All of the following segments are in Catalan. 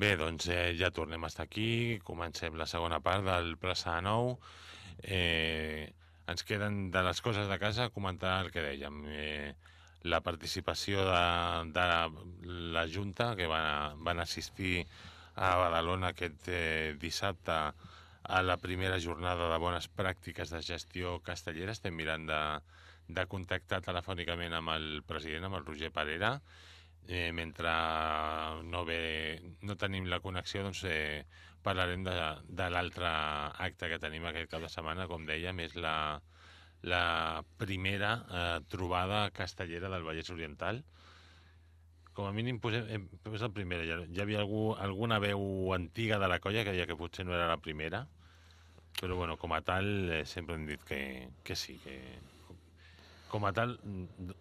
Bé, doncs eh, ja tornem a estar aquí, comencem la segona part del Plaça de Nou. Eh, ens queden de les coses de casa comentar el que dèiem. Eh, la participació de, de la Junta, que van, van assistir a Badalona aquest eh, dissabte a la primera jornada de bones pràctiques de gestió castellera. Estem mirant de, de contactar telefònicament amb el president, amb el Roger Parera, eh, mentre no, ve, no tenim la connexió, doncs eh, parlarem de, de l'altre acte que tenim aquest cap de setmana, com dèiem, és la, la primera eh, trobada castellera del Vallès Oriental. Com a mínim posem, eh, és la primera. Ja, ja havia algú, alguna veu antiga de la colla que deia que potser no era la primera, però bueno, com a tal eh, sempre hem dit que, que sí, que, com a tal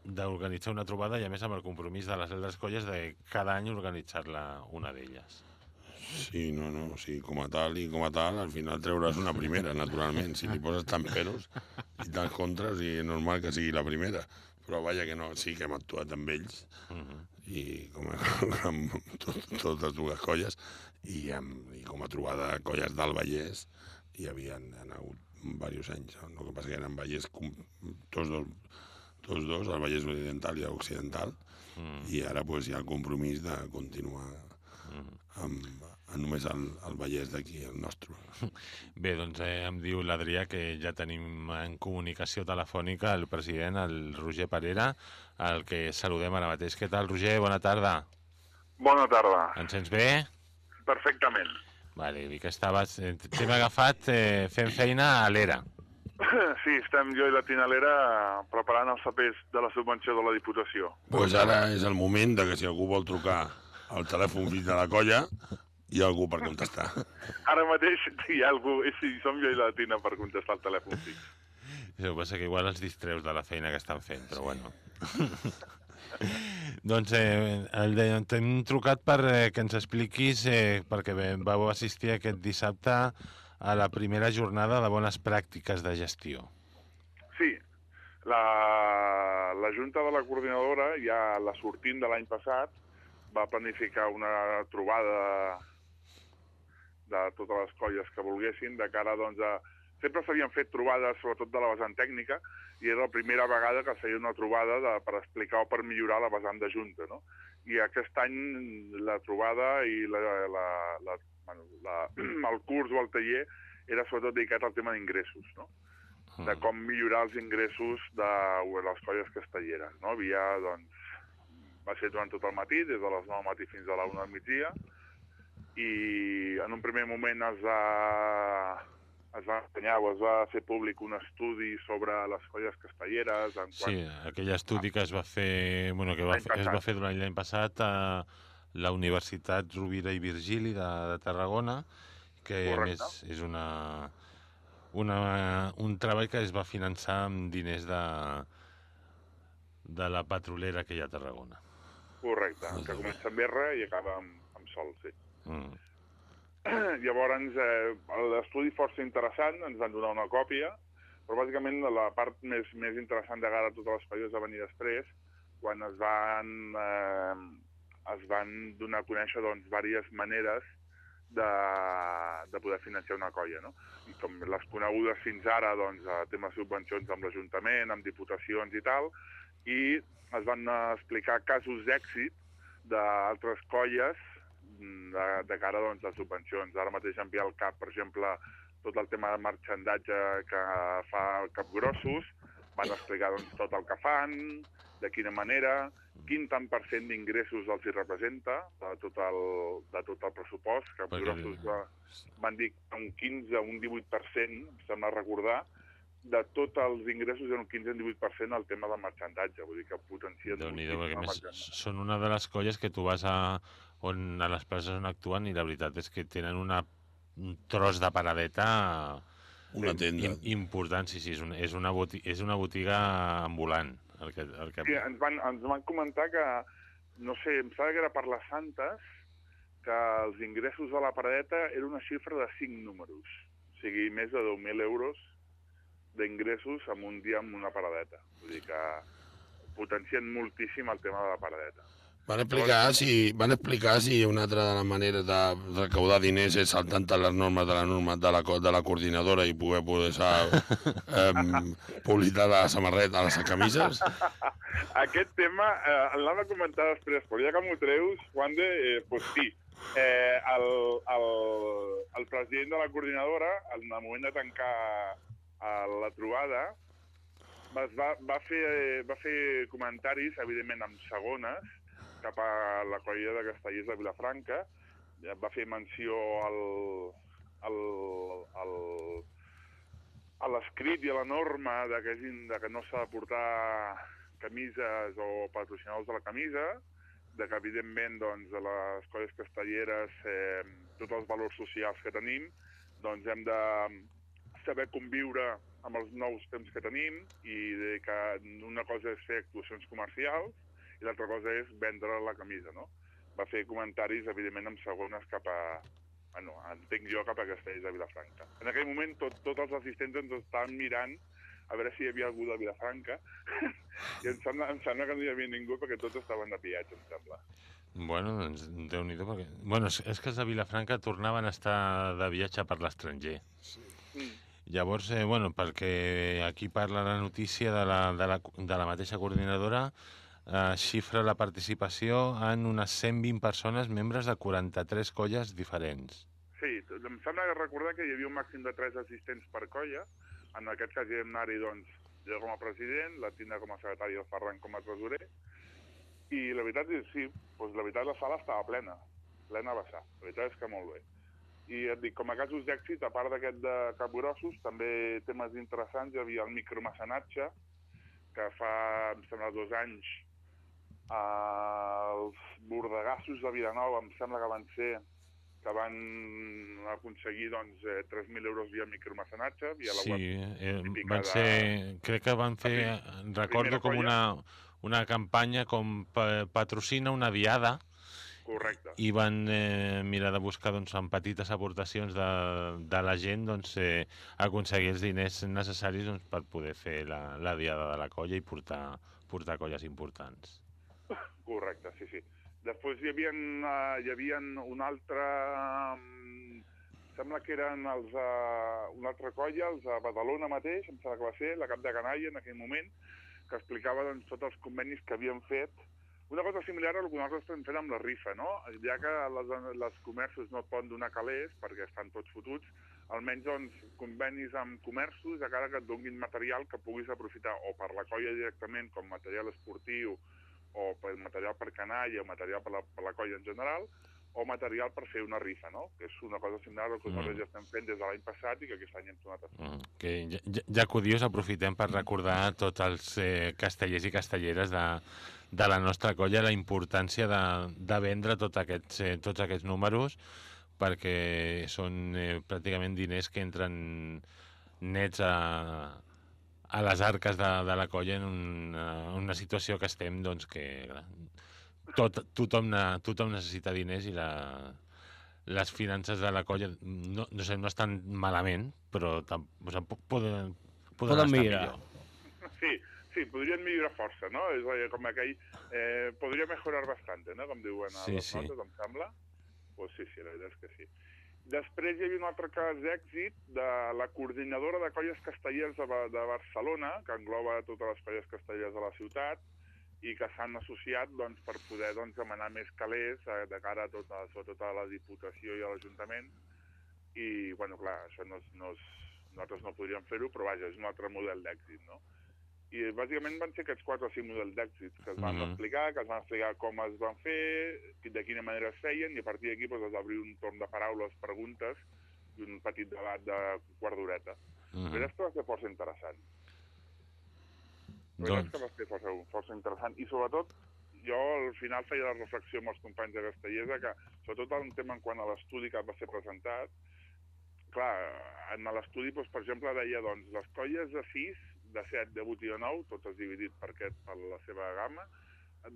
d'organitzar una trobada i a més amb el compromís de les altres colles de cada any organitzar-la una d'elles. Sí, no, no, sí, com a tal i com a tal, al final treuràs una primera, naturalment. Si li poses tant peros i tants contres, i és normal que sigui la primera. Però vaja que no, sí que hem actuat amb ells, uh -huh. i com a, amb tot, totes dues colles, i, amb, i com a trobada colles del Vallès, hi havien han hagut diversos anys. El que passa que eren Vallès tots dos, tots dos, el Vallès Oriental i l'Occidental, mm. i ara pues, hi ha el compromís de continuar mm. amb, amb només el, el Vallès d'aquí, el nostre. Bé, doncs eh, em diu l'Adrià que ja tenim en comunicació telefònica el president, el Roger Parera, el que saludem ara mateix. Què tal, Roger? Bona tarda. Bona tarda. Ens sents bé? Perfectament. Vale, vi que estaves... Eh, T'hem agafat eh, fent feina a l'ERA. Sí, estem jo i la Tina Lera preparant els papers de la subvenció de la Diputació. Doncs pues ara és el moment de que si algú vol trucar al telèfon fix de la colla, hi ha algú per contestar. Ara mateix hi ha algú, i sí, som jo i la Tina per contestar el telèfon fix. El que passa que igual els distreus de la feina que estan fent, però bueno. doncs eh, t'hem trucat per eh, que ens expliquis, eh, perquè vau assistir aquest dissabte a la primera jornada de bones pràctiques de gestió. Sí, la, la Junta de la Coordinadora, ja la sortint de l'any passat, va planificar una trobada de totes les colles que volguessin, de cara doncs, a... Sempre s'havien fet trobades, sobretot de la vessant tècnica, i era la primera vegada que feia una trobada de, per explicar o per millorar la vessant de Junta. No? I aquest any la trobada i la, la, la bueno, la, el curs o el taller era sobretot dedicat al tema d'ingressos, no? de mm. com millorar els ingressos de les colles castelleres. No? Havia, doncs, va ser durant tot el matí, des de les 9 del matí fins a la 1 del migdia, i en un primer moment es va, es va ensenyar o es va fer públic un estudi sobre les colles castelleres. En. Sí, aquell estudi que es va fer, bueno, que va, es va fer durant l'any passat a, la Universitat Rovira i Virgili de, de Tarragona, que Correcte. a més és una, una, un treball que es va finançar amb diners de, de la petrolera que hi ha a Tarragona. Correcte, que comença amb R i acaba amb, amb sol, sí. Mm. Llavors, eh, l'estudi força interessant, ens van donar una còpia, però bàsicament la part més, més interessant de cara a totes les colles va venir després, quan es van eh, es van donar a conèixer doncs, diverses maneres de, de poder financiar una colla. No? I com les conegudes fins ara, doncs, a temes subvencions amb l'Ajuntament, amb diputacions i tal, i es van explicar casos d'èxit d'altres colles de, de cara doncs, a subvencions. Ara mateix ve al cap, per exemple, tot el tema de marxandatge que fa Capgrossos, van explicar doncs, tot el que fan, de quina manera, quin tant per cent d'ingressos els hi representa de tot el, de tot el pressupost, que Perquè... grossos va, van dir un 15 o un 18%, sembla recordar, de tots els ingressos 15 o un 18% el tema del marxandatge, vull dir que potencia... déu nhi perquè més són una de les colles que tu vas a, on a les places on actuen i la veritat és que tenen una, un tros de paradeta una tenda. important, sí, sí, és, un, és, una botiga, és una botiga ambulant. El que, el que... Sí, ens van, ens van comentar que, no sé, em sembla que era per les Santes, que els ingressos de la paradeta era una xifra de 5 números. O sigui, més de 10.000 euros d'ingressos en un dia amb una paradeta. Vull dir que potencien moltíssim el tema de la paradeta. Van explicar, si, van explicar si una altra de les maneres de recaudar diners és saltant les normes de la norma de la, de la coordinadora i poder posar eh, publicitat a la samarreta, a les camises? Aquest tema eh, l'hem de comentar després, però ja que m'ho treus, Juan de, eh, pues sí. Eh, el, el, el president de la coordinadora, en el moment de tancar eh, la trobada, va, va, fer, va fer comentaris, evidentment, amb segones, cap a la colla de Castellers de Vilafranca, va fer menció al, al, al, a l'escrit i a la norma de que, de que no s'ha de portar camises o patrocinadors de la camisa, de que, evidentment, doncs, de les colles castelleres, eh, tots els valors socials que tenim, doncs hem de saber conviure amb els nous temps que tenim i de que una cosa és fer actuacions comercials i l'altra cosa és vendre la camisa, no? Va fer comentaris, evidentment, amb segones cap a... Bueno, entenc jo cap a Castells de Vilafranca. En aquell moment tot, tots els assistents ens estaven mirant a veure si hi havia algú de Vilafranca i em sembla, em sembla que no hi havia ningú perquè tots estaven de pillatge, em sembla. Bueno, doncs déu nhi perquè... Bueno, és, és que els de Vilafranca tornaven a estar de viatge per l'estranger. Sí. Mm. Llavors, eh, bueno, perquè aquí parla la notícia de la, de la, de la mateixa coordinadora, eh, xifra la participació en unes 120 persones membres de 43 colles diferents. Sí, em sembla recordar que hi havia un màxim de 3 assistents per colla. En aquest cas hi vam anar-hi, doncs, jo com a president, la Tina com a secretari i el Ferran com a tresorer. I la veritat és, sí, doncs la veritat la sala estava plena, plena a vessar. La veritat és que molt bé. I et dic, com a casos d'èxit, a part d'aquest de capgrossos, també temes interessants, hi havia el micromecenatge, que fa, em sembla, dos anys els bordegassos de Vilanova em sembla que van ser que van aconseguir doncs, 3.000 eh, euros via micromecenatge. Via la sí, web eh, van ser, de... crec que van fer, recordo com una, una campanya com patrocina una diada, Correcte. I van eh, mirar de buscar doncs, amb petites aportacions de, de la gent doncs, eh, aconseguir els diners necessaris doncs, per poder fer la, la diada de la colla i portar, portar colles importants. Correcte, sí, sí. Després hi havia, uh, hi havia un altre... Sembla que eren els, uh, una altra colla, els de Badalona mateix, em sembla que va ser, la cap de Canalla en aquell moment, que explicava doncs, tots els convenis que havien fet. Una cosa similar a el que nosaltres estem fent amb la rifa, no? Ja que les, les comerços no poden donar calés perquè estan tots fotuts, almenys doncs, convenis amb comerços a cara que et donguin material que puguis aprofitar o per la colla directament com material esportiu o per material per canalla o material per la, per la colla en general, o material per fer una rifa, no? Que és una cosa similar al que nosaltres mm. ja estem fent des de l'any passat i que aquest any hem tornat a fer. Mm. Que ja, ja que ho dius, aprofitem per recordar tots els eh, castellers i castelleres de, de la nostra colla la importància de, de vendre tot aquests, eh, tots aquests números perquè són eh, pràcticament diners que entren nets a, a les arques de, de la colla en una, una situació que estem, doncs, que tot, tothom, tothom necessita diners i la, les finances de la colla no, no, sé, no estan malament, però tam, o sigui, poden, poden, poden millorar. millor. Sí, sí, podrien millorar força, no? És a dir, com aquell... Eh, podria mejorar bastante, no? Com diuen a sí, les sí. notes, em sembla. Pues sí, sí, la veritat és que sí. Després hi havia un altre cas d'èxit de la coordinadora de colles castellers de, de Barcelona, que engloba totes les colles castellers de la ciutat, i que s'han associat doncs, per poder doncs, demanar més calés eh, de cara a tota, sobretot a la Diputació i a l'Ajuntament. I, bueno, clar, això no és, no és, nosaltres no podríem fer-ho, però vaja, és un altre model d'èxit, no? i bàsicament van ser aquests quatre o cinc models d'èxit que es van mm -hmm. explicar, que es van explicar com es van fer, de quina manera es feien, i a partir d'aquí doncs, es va obrir un torn de paraules, preguntes, i un petit debat de quart d'horeta. Mm -hmm. Però va ser força interessant. Doncs... que va ser força, força interessant. I sobretot, jo al final feia la reflexió amb els companys de Castellers que, sobretot en tema en quant a l'estudi que va ser presentat, clar, en l'estudi, doncs, per exemple, deia, doncs, les colles de 6 de 7, de 8 i de 9, totes dividit per, aquest, per la seva gamma,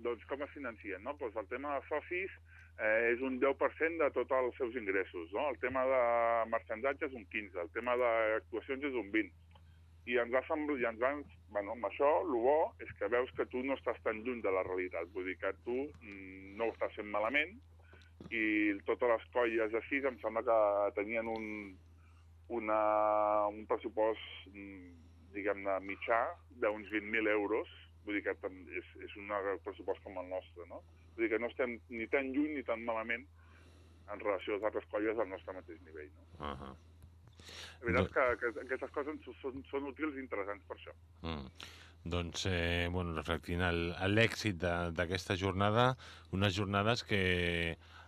doncs com es financien? No? Doncs el tema de socis eh, és un 10% de tots els seus ingressos. No? El tema de marxandatge és un 15%, el tema d'actuacions és un 20%. I ens va semblar, i ens van, bueno, amb això, el bo és que veus que tu no estàs tan lluny de la realitat, vull dir que tu mm, no ho estàs fent malament i totes les colles així em sembla que tenien un, una, un pressupost, mm, diguem-ne, mitjà d'uns 20.000 euros, vull dir que és, és un pressupost com el nostre, no? Vull dir que no estem ni tan lluny ni tan malament en relació a les altres colles del nostre mateix nivell, no? Uh -huh. La veritat és que, que aquestes coses són, són útils i interessants per això. Mm. Doncs, eh, bueno, reflectint l'èxit d'aquesta jornada, unes jornades que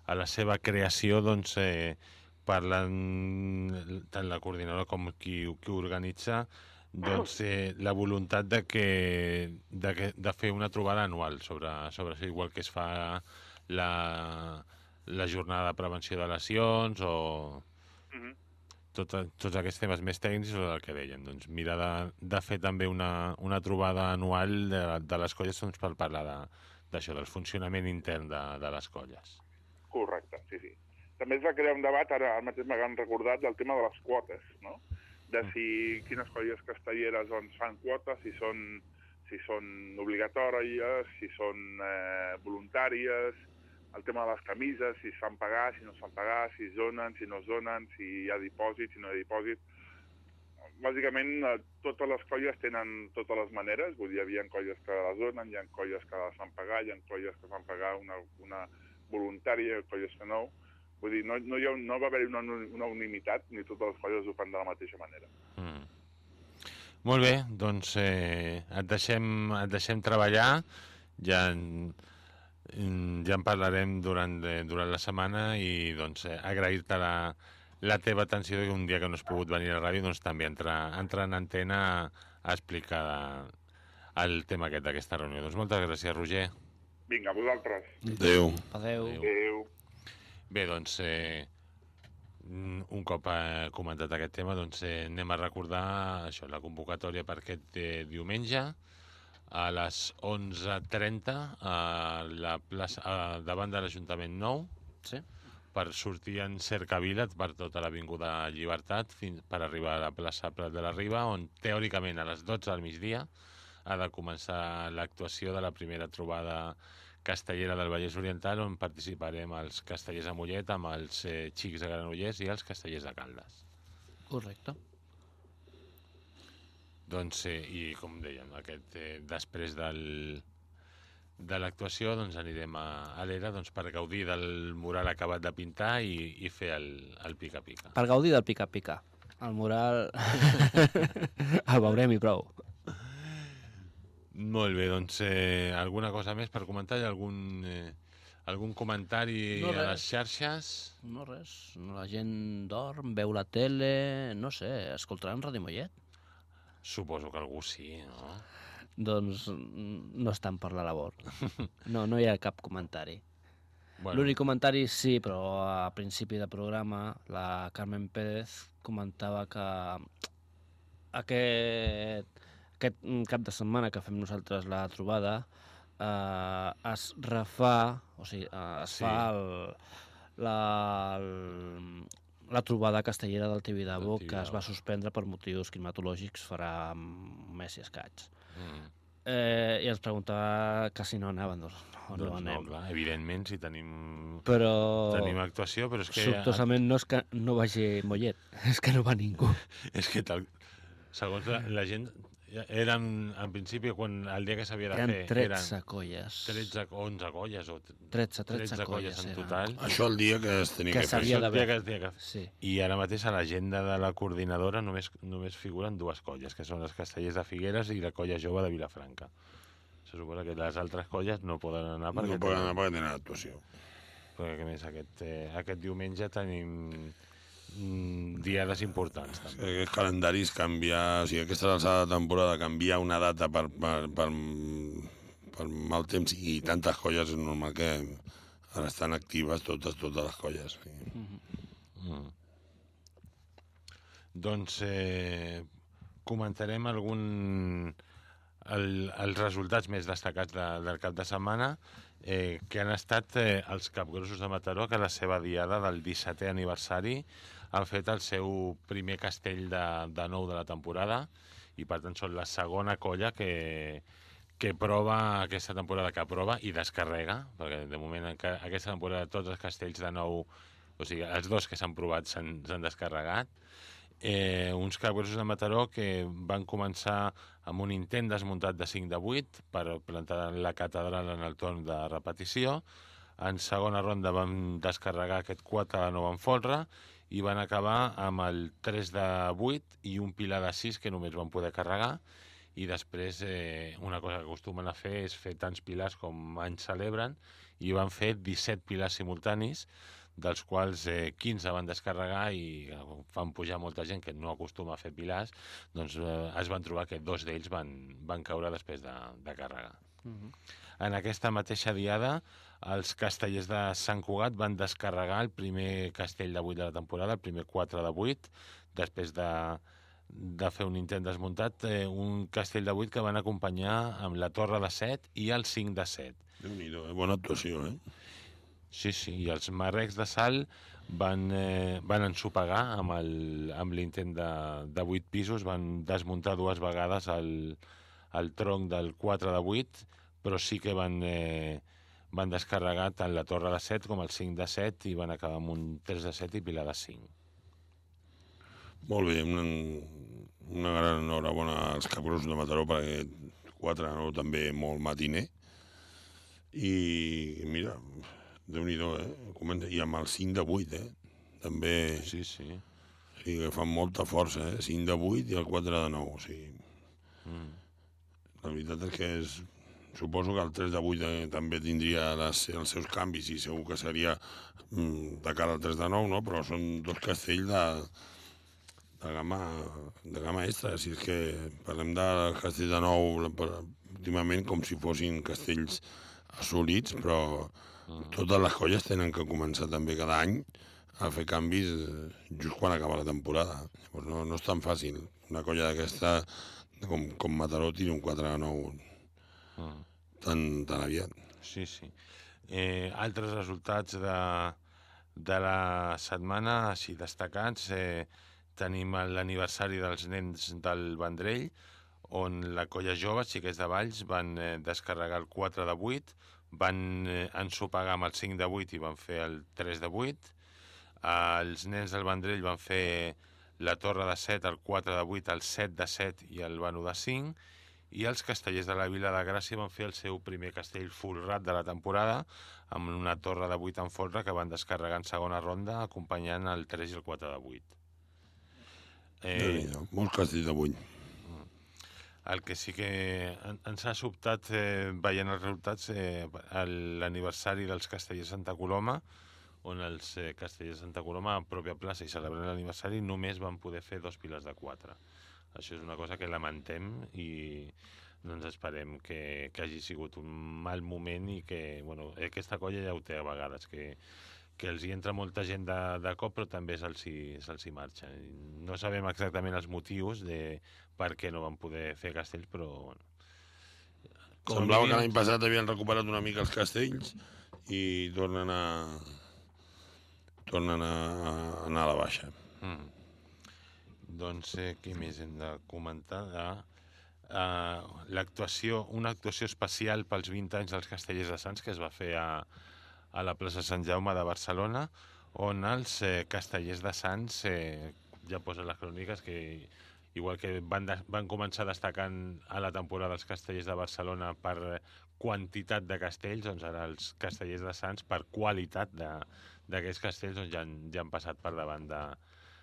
a la seva creació, doncs, eh, parlen tant la coordinadora com qui, qui organitza doncs, eh, la voluntat de, que, de, que, de fer una trobada anual sobre, sobre això, igual que es fa la, la jornada de prevenció de lesions o Mm -hmm. Tot, tots aquests temes més tècnics o del que deien. Doncs mirar de, de fer també una, una trobada anual de, de les colles doncs, per parlar d'això, de, del funcionament intern de, de les colles. Correcte, sí, sí. També es va crear un debat, ara, ara mateix m'han recordat, del tema de les quotes, no? De si quines colles castelleres doncs, fan quotes, si són, si són obligatòries, si són eh, voluntàries, el tema de les camises, si es fan pagar, si no es fan pagar, si es donen, si no es donen, si hi ha dipòsit, si no hi ha dipòsit. Bàsicament, eh, totes les colles tenen totes les maneres, vull dir, hi havia colles que les donen, hi ha colles que les fan pagar, hi ha colles que fan pagar una, una voluntària, colles que no. Vull dir, no, no, hi ha, no va haver-hi una, una unanimitat, ni totes les colles ho fan de la mateixa manera. Mm. Molt bé, doncs eh, et, deixem, et deixem treballar, ja ja en parlarem durant, durant la setmana i doncs, eh, agrair-te la, la teva atenció i un dia que no has pogut venir a la ràdio doncs, també entrar, entrar en antena a, a explicar el tema aquest d'aquesta reunió. Doncs moltes gràcies, Roger. Vinga, a vosaltres. Adéu. Adéu. Adéu. Bé, doncs, eh, un cop eh, comentat aquest tema, doncs eh, anem a recordar això, la convocatòria per aquest eh, diumenge, a les 11.30 a la plaça, a, davant de l'Ajuntament Nou Sí. per sortir en cercavila per tota l'Avinguda Llibertat fins per arribar a la plaça Prat de la Riba on teòricament a les 12 del migdia ha de començar l'actuació de la primera trobada castellera del Vallès Oriental on participarem els castellers de Mollet amb els eh, xics de Granollers i els castellers de Caldes. Correcte. Doncs, eh, i com dèiem, aquest, eh, després del, de l'actuació doncs anirem a, a l'era doncs, per gaudir del mural acabat de pintar i, i fer el, el pica-pica. Per gaudir del pica-pica. El mural el veurem i prou. Molt bé, doncs eh, alguna cosa més per comentar? Hi ha algun, eh, algun comentari No, a les xarxes? No res, la gent dorm, veu la tele, no sé, escoltaran Ràdio Mollet? Suposo que algú sí, no? Doncs mm, no estan per la labor. No, no hi ha cap comentari. Bueno, L'únic comentari sí, però a principi de programa la Carmen Pérez comentava que aquest, aquest cap de setmana que fem nosaltres la trobada eh, es refà, o sigui, eh, es sí. fa el, la, el, la trobada castellera del Tibidabo que es va suspendre per motius climatològics farà un mes i escaig. mm, Eh, I ens preguntava que si no anaven, doncs no, no, doncs no, anem. clar, evidentment, si tenim, Però tenim actuació, però és que... sortosament no és que no vagi Mollet, és que no va ningú. És que tal, segons la, la gent, eren, en principi, quan el dia que s'havia de Eren fer, 13 colles. 13, 11 colles o 13, 13, 13 colles colles en eren. total. Això el dia que es tenia Que que, fer. Això el dia que es tenia que fer. Sí. I ara mateix a l'agenda de la coordinadora només, només figuren dues colles, que són les castellers de Figueres i la colla jove de Vilafranca. Se suposa que les altres colles no poden anar perquè, No poden anar perquè tenen actuació. perquè a més aquest, eh, aquest diumenge tenim diades importants. Sí, També. Aquests calendaris canviar, o sigui, aquesta alçada de temporada canviar una data per, per, per, per mal temps i tantes colles és normal que ara estan actives totes, totes les colles. Sí. Mm. Doncs eh, comentarem algun el, els resultats més destacats de, del cap de setmana eh, que han estat eh, els capgrossos de Mataró que a la seva diada del 17è aniversari han fet el seu primer castell de, de nou de la temporada i per tant són la segona colla que, que prova aquesta temporada que prova i descarrega, perquè de moment aquesta temporada tots els castells de nou, o sigui, els dos que s'han provat s'han descarregat, eh, uns capgrossos de Mataró que van començar amb un intent desmuntat de 5 de 8 per plantar la catedral en el torn de repetició. En segona ronda van descarregar aquest 4 de 9 en folre i van acabar amb el 3 de 8 i un pilar de 6 que només van poder carregar i després eh, una cosa que acostumen a fer és fer tants pilars com anys celebren i van fer 17 pilars simultanis dels quals eh, 15 van descarregar i van pujar molta gent que no acostuma a fer pilars, doncs eh, es van trobar que dos d'ells van, van caure després de, de carregar. Uh -huh. En aquesta mateixa diada, els castellers de Sant Cugat van descarregar el primer castell de 8 de la temporada, el primer 4 de 8, després de, de fer un intent desmuntat, eh, un castell de 8 que van acompanyar amb la torre de 7 i el 5 de 7. Déu-n'hi-do, eh? bona actuació, eh? Sí, sí, i els marrecs de sal van, eh, van ensopegar amb l'intent de, de 8 pisos, van desmuntar dues vegades el, el tronc del 4 de 8, però sí que van, eh, van descarregar tant la torre de 7 com el 5 de 7 i van acabar amb un 3 de 7 i pilar de 5. Molt bé, una, una gran enhorabona als capgrossos de Mataró perquè 4 no, també molt matiner. I mira, déu nhi eh? Comenta, I amb el 5 de 8, eh? També... Sí, sí. Sí, que fan molta força, eh? 5 de 8 i el 4 de 9, o sigui... Mm. La veritat és que és... Suposo que el 3 de 8 eh, també tindria les, els seus canvis i segur que seria mm, de cara al 3 de 9, no? Però són dos castells de, de gamma, de gamma extra. Si és que parlem de castell de 9 últimament com si fossin castells assolits, però totes les colles tenen que començar també cada any a fer canvis eh, just quan acaba la temporada. Llavors no, no és tan fàcil. Una colla d'aquesta, com, com Mataró, tira un 4 a 9 mm. tan, tan aviat. Sí, sí. Eh, altres resultats de, de la setmana, així destacats, eh, tenim l'aniversari dels nens del Vendrell, on la colla jove, xiquets de Valls, van eh, descarregar el 4 de 8, van eh, ensopegar amb el 5 de 8 i van fer el 3 de 8. Els nens del Vendrell van fer la torre de 7, el 4 de 8, el 7 de 7 i el Banu de 5. I els castellers de la Vila de Gràcia van fer el seu primer castell folrat de la temporada amb una torre de 8 en folre que van descarregar en segona ronda acompanyant el 3 i el 4 de 8. Eh, Molts castells de 8. El que sí que ens ha sobtat eh, veient els resultats eh, l'aniversari dels Castellers Santa Coloma, on els eh, Castellers Santa Coloma, a pròpia plaça i celebrant l'aniversari, només van poder fer dos piles de quatre. Això és una cosa que lamentem i doncs esperem que, que hagi sigut un mal moment i que, bueno, aquesta colla ja ho té a vegades, que, que els hi entra molta gent de, de cop però també se'ls se hi marxa. No sabem exactament els motius de perquè no van poder fer castells, però... Bueno. Com Semblava que l'any passat havien recuperat una mica els castells i tornen a tornen a, a anar a la baixa. Mm. Doncs eh, què més hem de comentar? Ah, uh, l'actuació, una actuació especial pels 20 anys dels Castellers de Sants que es va fer a, a la plaça Sant Jaume de Barcelona, on els eh, Castellers de Sants, eh, ja posa les cròniques que igual que van, de, van començar destacant a la temporada els castellers de Barcelona per quantitat de castells, doncs ara els castellers de Sants per qualitat d'aquests castells doncs ja, han, ja han passat per davant de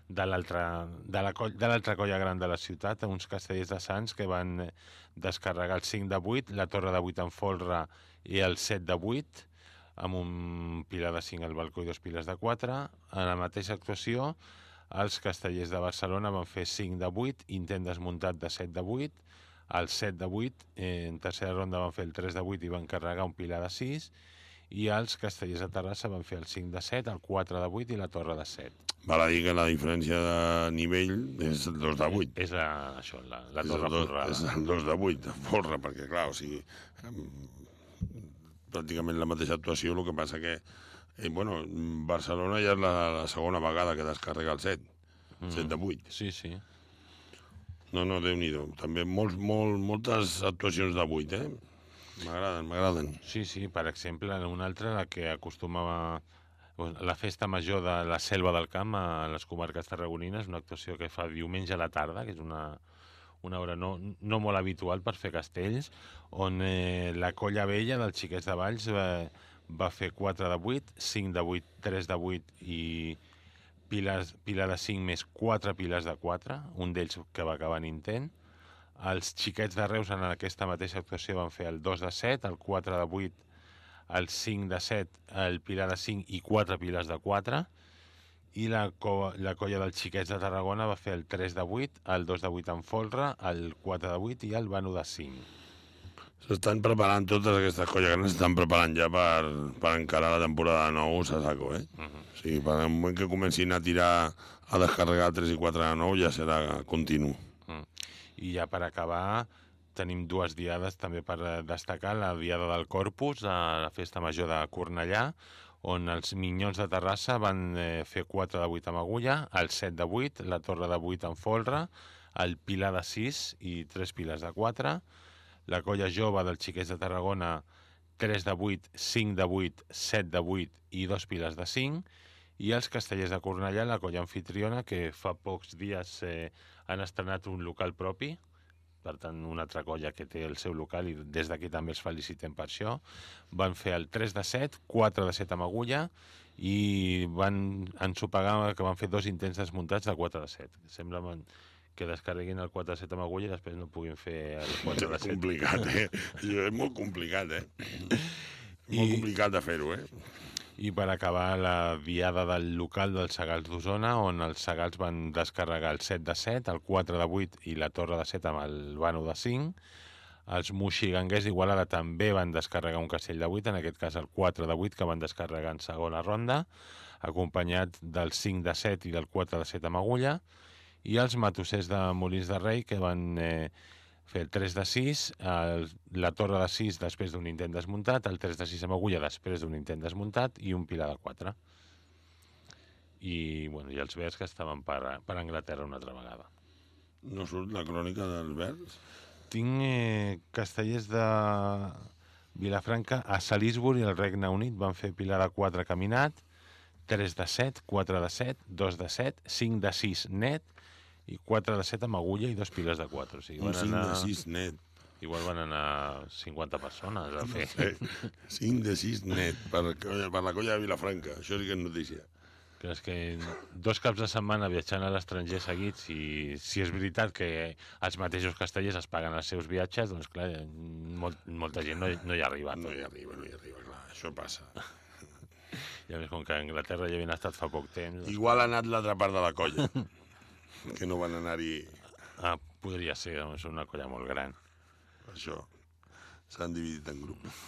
de la, l'altra colla gran de la ciutat, uns castellers de Sants que van descarregar el 5 de 8, la torre de 8 en folre i el 7 de 8, amb un pilar de 5 al balcó i dos piles de 4. En la mateixa actuació, els castellers de Barcelona van fer 5 de 8, intent desmuntat de 7 de 8, el 7 de 8, eh, en tercera ronda van fer el 3 de 8 i van carregar un pilar de 6, i els castellers de Terrassa van fer el 5 de 7, el 4 de 8 i la torre de 7. Val a dir que la diferència de nivell és el 2 de 8. És la, això, la, la torre és forrada. És el 2 de 8, de forra, perquè clar, o sigui, pràcticament la mateixa actuació, el que passa que i, bueno, Barcelona ja és la, la segona vegada que descarrega el 7. Mm. 7 de 8. Sí, sí. No, no, déu nhi També molts, molt, moltes actuacions de vuit, eh? M'agraden, m'agraden. Sí, sí, per exemple, una altra, la que acostumava la festa major de la Selva del Camp a les comarques tarragonines, una actuació que fa diumenge a la tarda, que és una, una hora no, no molt habitual per fer castells, on eh, la colla vella dels xiquets de Valls eh, va fer 4 de 8, 5 de 8, 3 de 8 i piles, pila de 5 més 4 piles de 4, un d'ells que va acabar en intent. Els xiquets de Reus en aquesta mateixa actuació van fer el 2 de 7, el 4 de 8, el 5 de 7, el pilar de 5 i 4 piles de 4. I la, co la colla dels xiquets de Tarragona va fer el 3 de 8, el 2 de 8 en folre, el 4 de 8 i el vano de 5. S'estan preparant totes aquestes colles grans, s'estan preparant ja per, per encarar la temporada nou a saco, eh? Uh -huh. O sigui, per el moment que comencin a tirar, a descarregar 3 i 4 de nou, ja serà continu. Uh -huh. I ja per acabar, tenim dues diades també per destacar, la diada del Corpus, a la festa major de Cornellà, on els Minyons de Terrassa van eh, fer 4 de 8 amb agulla, el 7 de 8, la Torre de 8 amb folre, el Pilar de 6 i 3 piles de 4, la colla jove dels xiquets de Tarragona 3 de 8, 5 de 8, 7 de 8 i dos piles de 5, i els castellers de Cornellà, la colla anfitriona, que fa pocs dies eh, han estrenat un local propi, per tant, una altra colla que té el seu local i des d'aquí també els felicitem per això. Van fer el 3 de 7, 4 de 7 amb agulla i van ensopegar que van fer dos intents desmuntats de 4 de 7. Sembla que descarreguin el 4-7 amb agulla i després no puguin fer el 4 7. És complicat, eh? és molt complicat, eh? I, molt complicat de fer-ho, eh? I per acabar la viada del local dels Segals d'Osona, on els Segals van descarregar el 7 de 7, el 4 de 8 i la torre de 7 amb el vano de 5. Els moxiganguers d'Igualada també van descarregar un castell de 8, en aquest cas el 4 de 8, que van descarregar en segona ronda, acompanyat del 5 de 7 i del 4 de 7 amb agulla i els matossers de Molins de Rei que van eh, fer el 3 de 6, el, la torre de 6 després d'un intent desmuntat, el 3 de 6 amb agulla després d'un intent desmuntat i un pilar de 4. I, bueno, i els verds que estaven per, per Anglaterra una altra vegada. No surt la crònica dels verds? Tinc eh, castellers de Vilafranca a Salisbury, el Regne Unit, van fer pilar de 4 caminat, 3 de 7, 4 de 7, 2 de 7, 5 de 6 net, i 4 de 7 amb agulla i dos piles de 4. O sigui, van un 5 anar... de 6 net. Igual van anar 50 persones a fer. No sé, 5 de 6 net per, per la colla de Vilafranca. Això sí que és notícia. Que és que dos caps de setmana viatjant a l'estranger seguits i si és veritat que els mateixos castellers es paguen els seus viatges, doncs clar, molt, molta gent no, no hi ha arribat. No hi arriba, no hi arriba, clar, això passa. I a més, com que a Anglaterra ja havien estat fa poc temps... Doncs... Igual ha anat l'altra part de la colla que no van anar-hi... Ah, podria ser, és una colla molt gran. Això, s'han dividit en grups.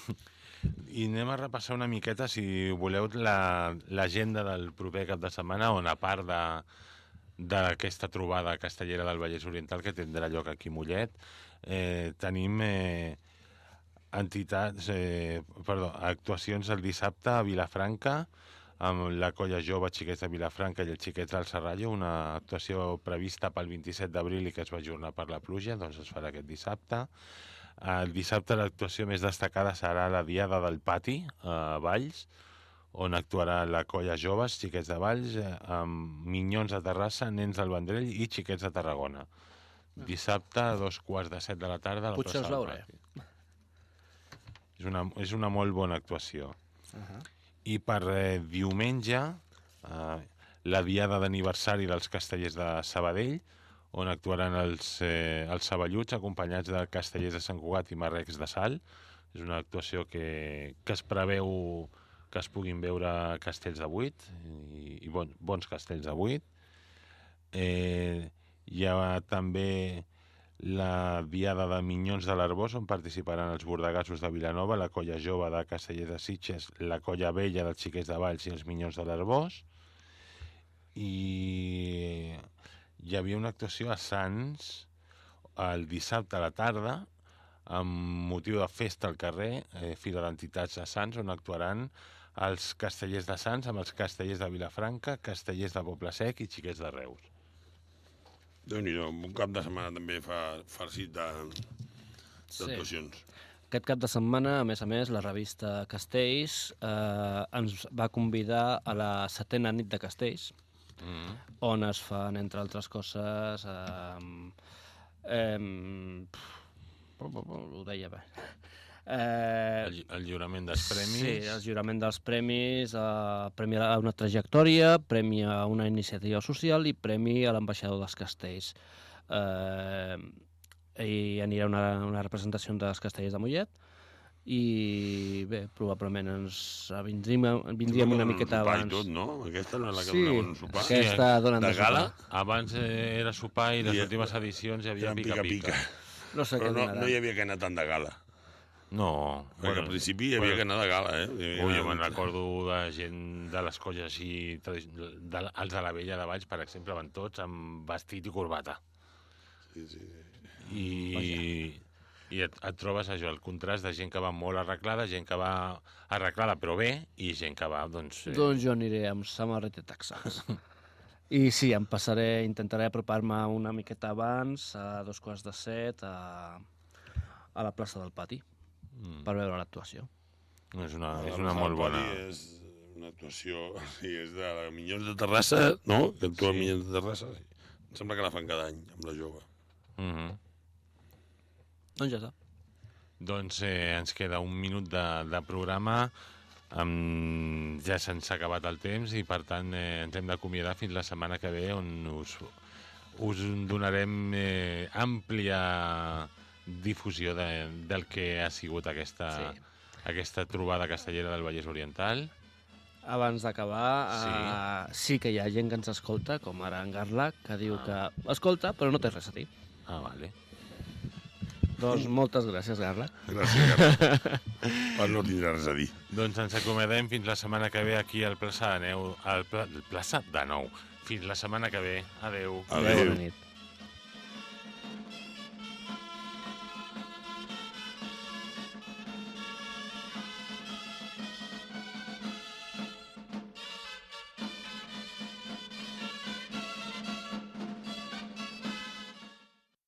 I anem a repassar una miqueta, si voleu, l'agenda la, del proper cap de setmana, on a part de d'aquesta trobada castellera del Vallès Oriental que tindrà lloc aquí a Mollet, eh, tenim eh, entitats, eh, perdó, actuacions el dissabte a Vilafranca, amb la colla jove Xiquets de Vilafranca i els Xiquets del Serrallo, una actuació prevista pel 27 d'abril i que es va ajornar per la pluja, doncs es farà aquest dissabte. El dissabte l'actuació més destacada serà la Diada del Pati, a Valls, on actuarà la colla joves, Xiquets de Valls, amb Minyons de Terrassa, Nens del Vendrell i Xiquets de Tarragona. Dissabte, a dos quarts de set de la tarda, a la Potser plaça del Pati. És una, és una molt bona actuació. Uh -huh i per eh, diumenge eh, la diada d'aniversari dels castellers de Sabadell, on actuaran els, eh, els saballuts acompanyats de castellers de Sant Cugat i Marrecs de Sal. És una actuació que, que es preveu que es puguin veure castells de 8 i, i bon, bons castells de 8. Eh, hi ha també la Diada de Minyons de l'Arbós, on participaran els bordegassos de Vilanova, la colla jove de Casteller de Sitges, la colla vella dels xiquets de Valls i els Minyons de l'Arbós. I hi havia una actuació a Sants el dissabte a la tarda, amb motiu de festa al carrer, eh, Fira d'Entitats a Sants, on actuaran els castellers de Sants amb els castellers de Vilafranca, castellers de Poble Sec i xiquets de Reus. Déu nhi un cap de setmana també fa farcit d'actuacions. Aquest cap de setmana, a més a més, la revista Castells eh, ens va convidar a la setena nit de Castells, Mm. on es fan, entre altres coses, eh, eh, ho deia bé. Eh, El, el lliurament dels premis. Sí, el lliurament dels premis, eh, premi a una trajectòria, premi a una iniciativa social i premi a l'ambaixador dels castells. Eh, hi anirà una, una representació dels castells de Mollet i bé, probablement ens vindríem, vindríem una miqueta sopar abans. I tot, no? Aquesta no és la que Sí, donaven un sopar? aquesta donen de de gala? sopar. Abans era sopar i les I- últimes edicions hi havia pica-pica. No sé Però què no, donarà. no hi havia que anar tant de gala. No. Perquè al principi hi havia que anar de gala, eh? Ui, jo me'n recordo de gent de les colles així, de, els de la vella de Valls, per exemple, van tots amb vestit i corbata. Sí, sí, sí. I, i et, et trobes això, el contrast de gent que va molt arreglada, gent que va arreglada però bé, i gent que va, doncs... Eh, Doncs jo aniré amb samarreta i texans. I sí, em passaré, intentaré apropar-me una miqueta abans, a dos quarts de set, a, a la plaça del pati, mm, per veure l'actuació. és una, és una molt bona... És una actuació, sí, és de la Minyons de Terrassa, no? Que actua Sí. sí. Minyons de Terrassa. Sí. Em sembla que la fan cada any, amb la jove. Mm -hmm. Doncs ja està. Doncs eh, ens queda un minut de, de programa. Um, ja se'ns ha acabat el temps i, per tant, eh, ens hem d'acomiadar fins la setmana que ve on us, us donarem eh, àmplia difusió de, del que ha sigut aquesta, Sí. aquesta trobada castellera del Vallès Oriental. Abans d'acabar, Sí. Uh, sí que hi ha gent que ens escolta, com ara en Garlac, que diu que escolta, però no té res a dir. Ah, vale. Doncs moltes gràcies, Garlac. Gràcies, Garra. per no tindre res a dir. Doncs ens acomiadem fins la setmana que ve aquí al plaça de Neu, al pla, plaça de Nou. Fins la setmana que ve. Adeu. Adéu. Bona nit.